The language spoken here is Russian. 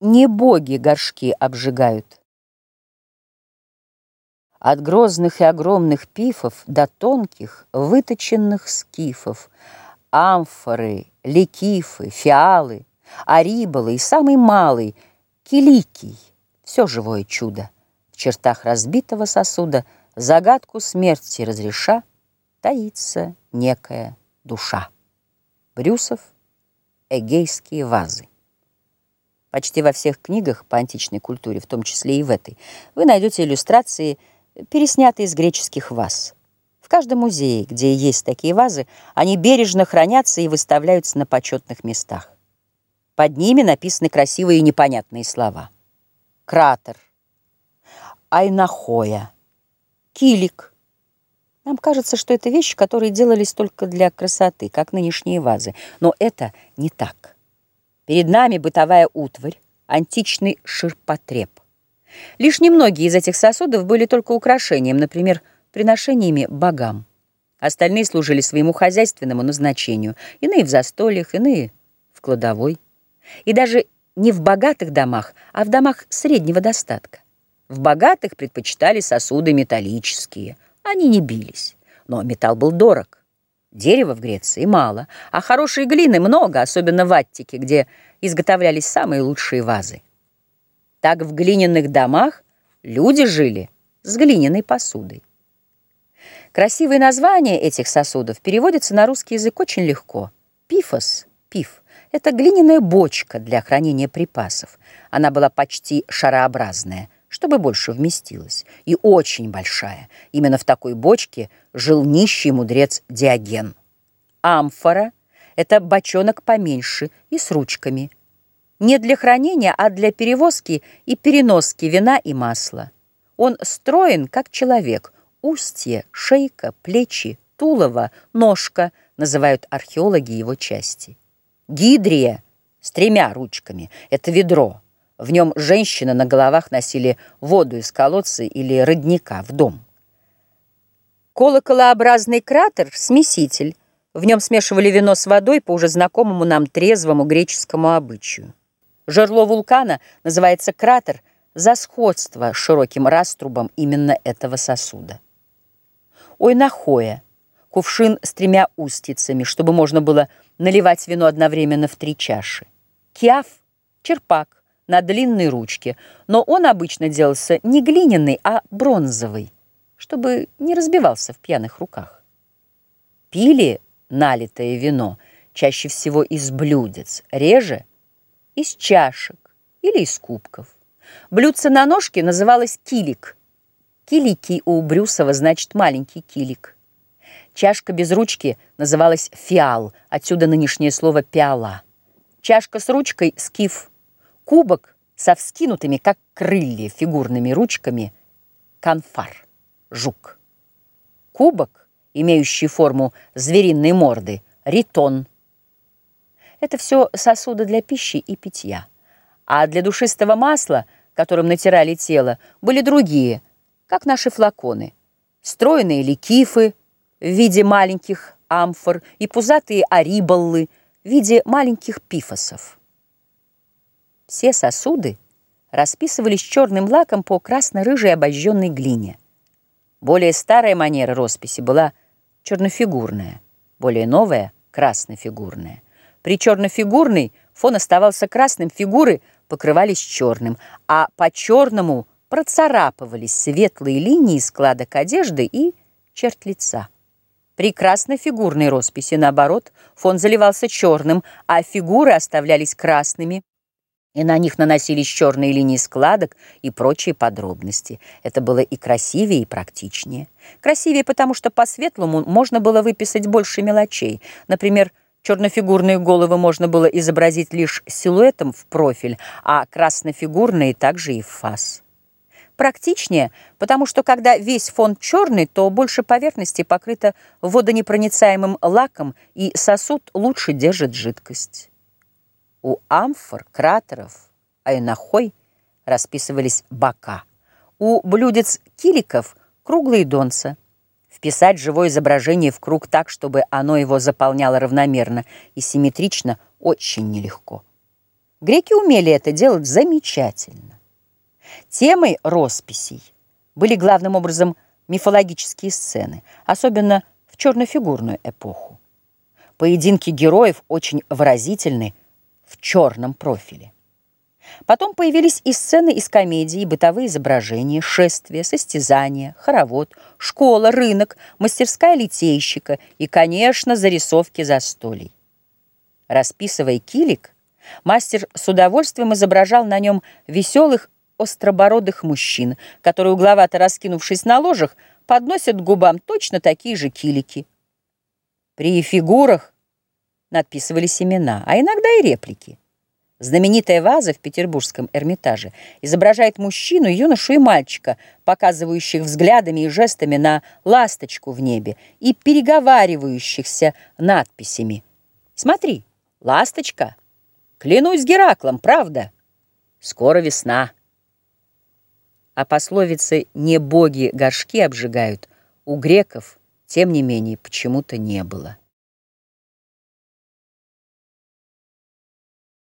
Не боги горшки обжигают. От грозных и огромных пифов до тонких, выточенных скифов, амфоры, ликифы, фиалы, арибалы и самый малый, киликий, все живое чудо. В чертах разбитого сосуда загадку смерти разреша таится некая душа. Брюсов, Эгейские вазы. Почти во всех книгах по античной культуре, в том числе и в этой, вы найдете иллюстрации, переснятые из греческих ваз. В каждом музее, где есть такие вазы, они бережно хранятся и выставляются на почетных местах. Под ними написаны красивые и непонятные слова. Кратер, Айнахоя, Килик. Нам кажется, что это вещи, которые делались только для красоты, как нынешние вазы. Но это не так. Перед нами бытовая утварь, античный ширпотреб. Лишь немногие из этих сосудов были только украшением, например, приношениями богам. Остальные служили своему хозяйственному назначению, иные в застольях, иные в кладовой. И даже не в богатых домах, а в домах среднего достатка. В богатых предпочитали сосуды металлические, они не бились, но металл был дорог. Дерева в Греции мало, а хорошей глины много, особенно в Аттике, где изготовлялись самые лучшие вазы. Так в глиняных домах люди жили с глиняной посудой. Красивые названия этих сосудов переводятся на русский язык очень легко. Пифос, пиф, это глиняная бочка для хранения припасов. Она была почти шарообразная – чтобы больше вместилось, и очень большая. Именно в такой бочке жил нищий мудрец Диоген. Амфора — это бочонок поменьше и с ручками. Не для хранения, а для перевозки и переноски вина и масла. Он строен, как человек. Устье, шейка, плечи, тулово, ножка — называют археологи его части. Гидрия с тремя ручками — это ведро — в нем женщины на головах носили воду из колодца или родника в дом. Колоколообразный кратер — смеситель. В нем смешивали вино с водой по уже знакомому нам трезвому греческому обычаю. Жерло вулкана называется кратер за сходство с широким раструбом именно этого сосуда. Ойнахоя — кувшин с тремя устицами, чтобы можно было наливать вино одновременно в три чаши. Киаф — черпак на длинной ручке, но он обычно делался не глиняный, а бронзовый, чтобы не разбивался в пьяных руках. Пили налитое вино чаще всего из блюдец, реже из чашек или из кубков. Блюдце на ножке называлось килик. Киликий у Брюсова значит маленький килик. Чашка без ручки называлась фиал, отсюда нынешнее слово пиала. Чашка с ручкой — скиф. Кубок со вскинутыми, как крылья, фигурными ручками – канфар, жук. Кубок, имеющий форму звериной морды – ритон. Это все сосуды для пищи и питья. А для душистого масла, которым натирали тело, были другие, как наши флаконы. Стройные ликифы в виде маленьких амфор и пузатые арибаллы в виде маленьких пифосов. Все сосуды расписывались черным лаком по красно-рыжей обожженной глине. Более старая манера росписи была чернофигурная, более новая — краснофигурная. При чернофигурной фон оставался красным, фигуры покрывались черным, а по черному процарапывались светлые линии складок одежды и черт лица. При краснофигурной росписи, наоборот, фон заливался черным, а фигуры оставлялись красными, и на них наносились черные линии складок и прочие подробности. Это было и красивее, и практичнее. Красивее, потому что по-светлому можно было выписать больше мелочей. Например, чернофигурные головы можно было изобразить лишь силуэтом в профиль, а краснофигурные также и в фас. Практичнее, потому что когда весь фон черный, то больше поверхности покрыто водонепроницаемым лаком, и сосуд лучше держит жидкость. У амфор, кратеров, айнахой расписывались бока. У блюдец киликов круглые донца. Вписать живое изображение в круг так, чтобы оно его заполняло равномерно и симметрично, очень нелегко. Греки умели это делать замечательно. Темой росписей были главным образом мифологические сцены, особенно в чернофигурную эпоху. Поединки героев очень выразительны в черном профиле. Потом появились и сцены из комедии, бытовые изображения, шествия, состязания, хоровод, школа, рынок, мастерская литейщика и, конечно, зарисовки застолий. Расписывая килик, мастер с удовольствием изображал на нем веселых остробородых мужчин, которые, угловато раскинувшись на ложах, подносят к губам точно такие же килики. При фигурах надписывались имена, а иногда и реплики. Знаменитая ваза в Петербургском Эрмитаже изображает мужчину, юношу и мальчика, показывающих взглядами и жестами на ласточку в небе и переговаривающихся надписями. «Смотри, ласточка! Клянусь Гераклом, правда? Скоро весна!» А пословицы «не боги горшки обжигают» у греков, тем не менее, почему-то не было.